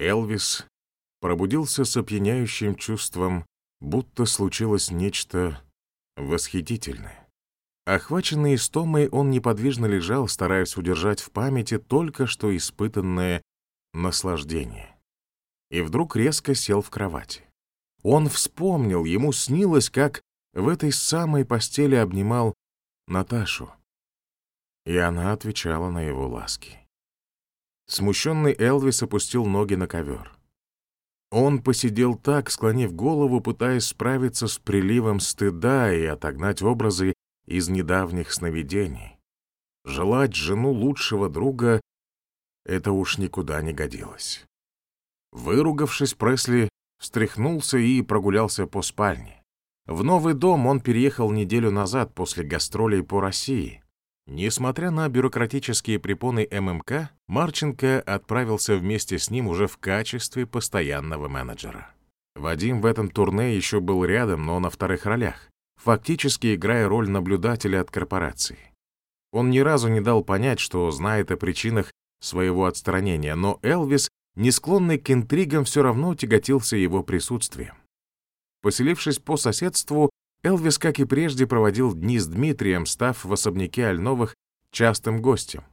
Элвис пробудился с опьяняющим чувством, будто случилось нечто восхитительное. Охваченный истомой, он неподвижно лежал, стараясь удержать в памяти только что испытанное наслаждение. И вдруг резко сел в кровати. Он вспомнил, ему снилось, как в этой самой постели обнимал Наташу. И она отвечала на его ласки. Смущенный Элвис опустил ноги на ковер. Он посидел так, склонив голову, пытаясь справиться с приливом стыда и отогнать образы из недавних сновидений. Желать жену лучшего друга — это уж никуда не годилось. Выругавшись, Пресли встряхнулся и прогулялся по спальне. В новый дом он переехал неделю назад после гастролей по России. Несмотря на бюрократические препоны ММК, Марченко отправился вместе с ним уже в качестве постоянного менеджера. Вадим в этом турне еще был рядом, но на вторых ролях, фактически играя роль наблюдателя от корпорации. Он ни разу не дал понять, что знает о причинах своего отстранения, но Элвис, не склонный к интригам, все равно тяготился его присутствием. Поселившись по соседству, Элвис, как и прежде, проводил дни с Дмитрием, став в особняке Альновых частым гостем.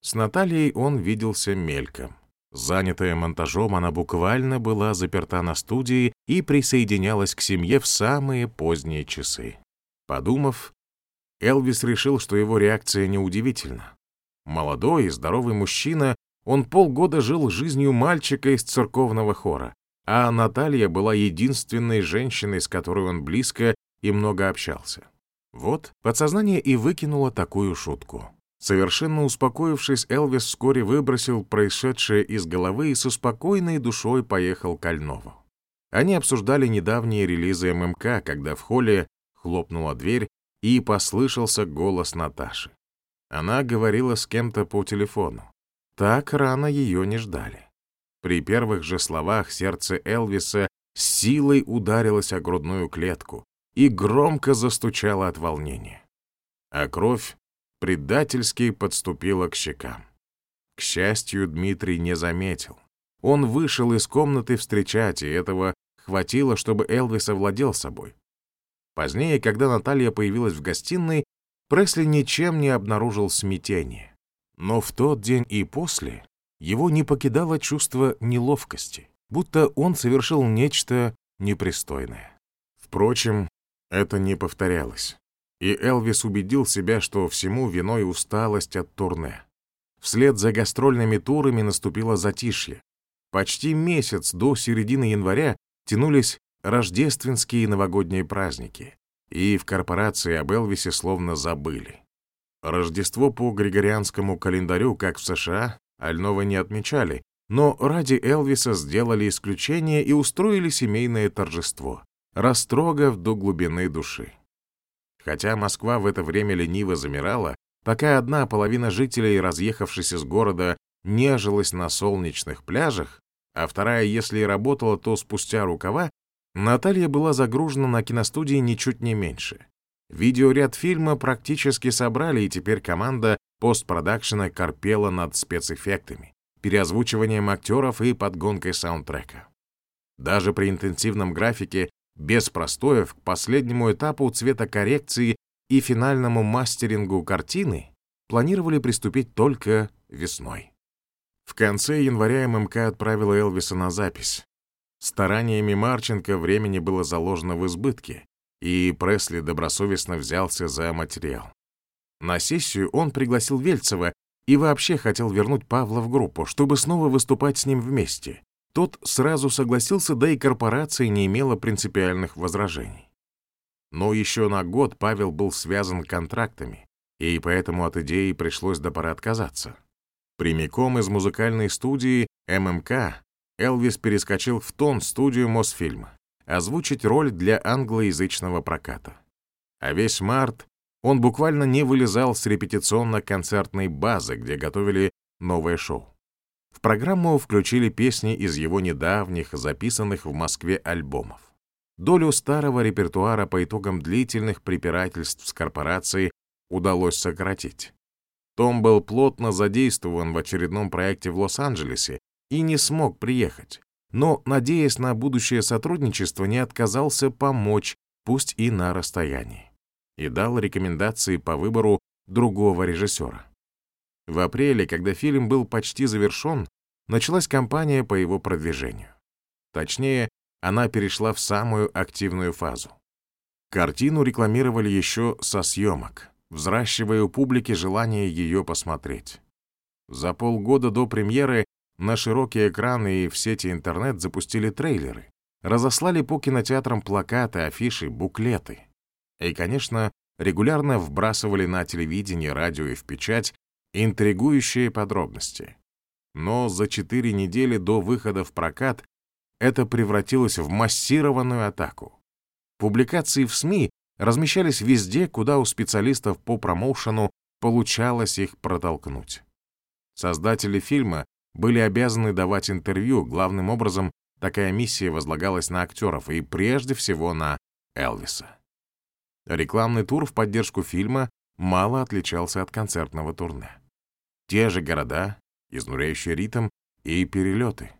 С Натальей он виделся мельком. Занятая монтажом, она буквально была заперта на студии и присоединялась к семье в самые поздние часы. Подумав, Элвис решил, что его реакция неудивительна. Молодой и здоровый мужчина, он полгода жил жизнью мальчика из церковного хора, а Наталья была единственной женщиной, с которой он близко и много общался. Вот подсознание и выкинуло такую шутку. Совершенно успокоившись, Элвис вскоре выбросил происшедшее из головы и со спокойной душой поехал к Альнову. Они обсуждали недавние релизы ММК, когда в холле хлопнула дверь и послышался голос Наташи. Она говорила с кем-то по телефону. Так рано ее не ждали. При первых же словах сердце Элвиса силой ударилось о грудную клетку, и громко застучала от волнения. А кровь предательски подступила к щекам. К счастью, Дмитрий не заметил. Он вышел из комнаты встречать, и этого хватило, чтобы Элвис овладел собой. Позднее, когда Наталья появилась в гостиной, Пресли ничем не обнаружил смятения. Но в тот день и после его не покидало чувство неловкости, будто он совершил нечто непристойное. Впрочем, это не повторялось. И Элвис убедил себя, что всему виной усталость от турне. Вслед за гастрольными турами наступило затишье. Почти месяц до середины января тянулись рождественские и новогодние праздники, и в корпорации об Элвисе словно забыли. Рождество по григорианскому календарю, как в США, Альнова не отмечали, но ради Элвиса сделали исключение и устроили семейное торжество растрогав до глубины души. Хотя Москва в это время лениво замирала, пока одна половина жителей, разъехавшись из города, нежилась на солнечных пляжах, а вторая, если и работала, то спустя рукава, Наталья была загружена на киностудии ничуть не меньше. Видеоряд фильма практически собрали, и теперь команда постпродакшена корпела над спецэффектами, переозвучиванием актеров и подгонкой саундтрека. Даже при интенсивном графике без простоев к последнему этапу цветокоррекции и финальному мастерингу картины планировали приступить только весной. В конце января ММК отправила Элвиса на запись. Стараниями Марченко времени было заложено в избытке, и Пресли добросовестно взялся за материал. На сессию он пригласил Вельцева и вообще хотел вернуть Павла в группу, чтобы снова выступать с ним вместе. Тот сразу согласился, да и корпорация не имела принципиальных возражений. Но еще на год Павел был связан контрактами, и поэтому от идеи пришлось до поры отказаться. Прямиком из музыкальной студии ММК Элвис перескочил в тон студию Мосфильма, озвучить роль для англоязычного проката. А весь март он буквально не вылезал с репетиционно-концертной базы, где готовили новое шоу. В программу включили песни из его недавних, записанных в Москве альбомов. Долю старого репертуара по итогам длительных препирательств с корпорацией удалось сократить. Том был плотно задействован в очередном проекте в Лос-Анджелесе, и не смог приехать, но, надеясь на будущее сотрудничество, не отказался помочь, пусть и на расстоянии, и дал рекомендации по выбору другого режиссера. В апреле, когда фильм был почти завершен, началась кампания по его продвижению. Точнее, она перешла в самую активную фазу. Картину рекламировали еще со съемок, взращивая у публики желание ее посмотреть. За полгода до премьеры на широкие экраны и в сети интернет запустили трейлеры, разослали по кинотеатрам плакаты, афиши, буклеты. И, конечно, регулярно вбрасывали на телевидение, радио и в печать интригующие подробности. Но за четыре недели до выхода в прокат это превратилось в массированную атаку. Публикации в СМИ размещались везде, куда у специалистов по промоушену получалось их протолкнуть. Создатели фильма были обязаны давать интервью, главным образом такая миссия возлагалась на актеров и прежде всего на Элвиса. Рекламный тур в поддержку фильма мало отличался от концертного турне. Те же города, изнуряющий ритм и перелеты.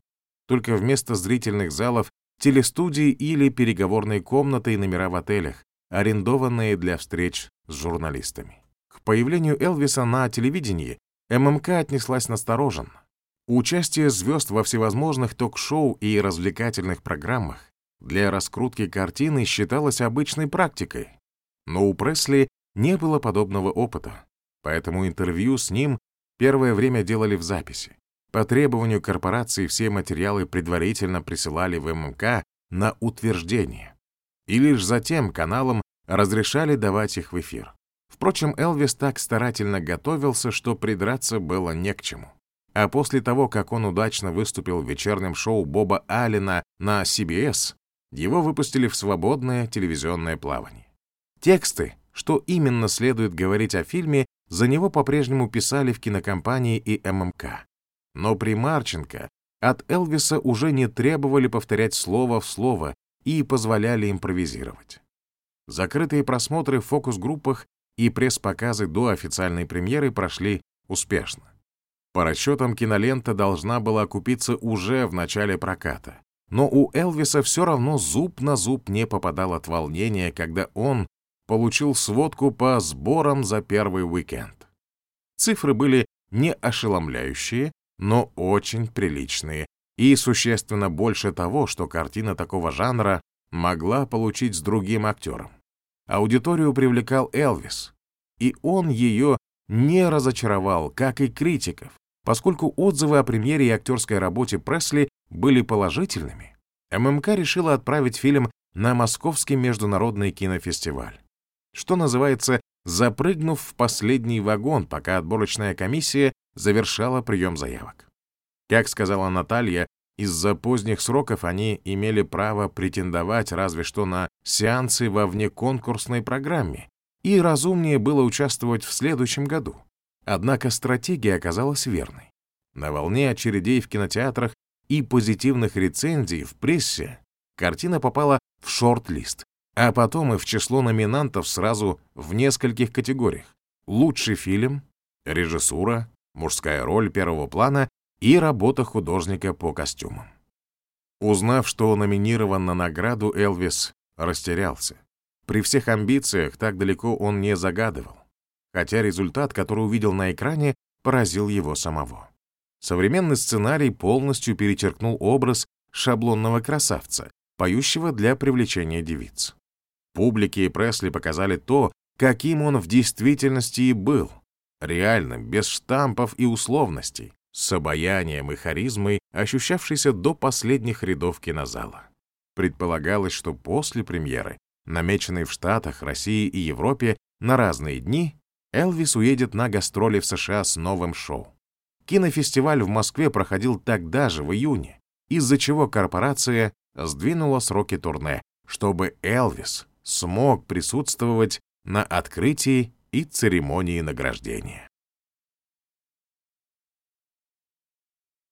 Только вместо зрительных залов телестудии или переговорные комнаты и номера в отелях, арендованные для встреч с журналистами. К появлению Элвиса на телевидении ММК отнеслась настороженно. Участие звезд во всевозможных ток-шоу и развлекательных программах для раскрутки картины считалось обычной практикой, но у Пресли не было подобного опыта, поэтому интервью с ним первое время делали в записи. По требованию корпорации все материалы предварительно присылали в ММК на утверждение, и лишь затем каналам разрешали давать их в эфир. Впрочем, Элвис так старательно готовился, что придраться было не к чему. А после того, как он удачно выступил в вечернем шоу Боба Аллена на CBS, его выпустили в свободное телевизионное плавание. Тексты, что именно следует говорить о фильме, за него по-прежнему писали в кинокомпании и ММК. Но при Марченко от Элвиса уже не требовали повторять слово в слово и позволяли импровизировать. Закрытые просмотры в фокус-группах и пресс-показы до официальной премьеры прошли успешно. По расчетам, кинолента должна была окупиться уже в начале проката. Но у Элвиса все равно зуб на зуб не попадал от волнения, когда он получил сводку по сборам за первый уикенд. Цифры были не ошеломляющие, но очень приличные и существенно больше того, что картина такого жанра могла получить с другим актером. Аудиторию привлекал Элвис, и он ее не разочаровал, как и критиков, поскольку отзывы о премьере и актерской работе Пресли были положительными. ММК решила отправить фильм на Московский международный кинофестиваль что называется, запрыгнув в последний вагон, пока отборочная комиссия завершала прием заявок. Как сказала Наталья, из-за поздних сроков они имели право претендовать разве что на сеансы во внеконкурсной программе, и разумнее было участвовать в следующем году. Однако стратегия оказалась верной. На волне очередей в кинотеатрах и позитивных рецензий в прессе картина попала в шорт-лист, а потом и в число номинантов сразу в нескольких категориях. Лучший фильм, режиссура, мужская роль первого плана и работа художника по костюмам. Узнав, что номинирован на награду, Элвис растерялся. При всех амбициях так далеко он не загадывал, хотя результат, который увидел на экране, поразил его самого. Современный сценарий полностью перечеркнул образ шаблонного красавца, поющего для привлечения девиц. Публике и Пресли показали то, каким он в действительности и был. Реально, без штампов и условностей, с обаянием и харизмой, ощущавшейся до последних рядов кинозала. Предполагалось, что после премьеры, намеченной в Штатах, России и Европе на разные дни, Элвис уедет на гастроли в США с новым шоу. Кинофестиваль в Москве проходил тогда же, в июне, из-за чего корпорация сдвинула сроки турне, чтобы Элвис смог присутствовать на открытии и церемонии награждения.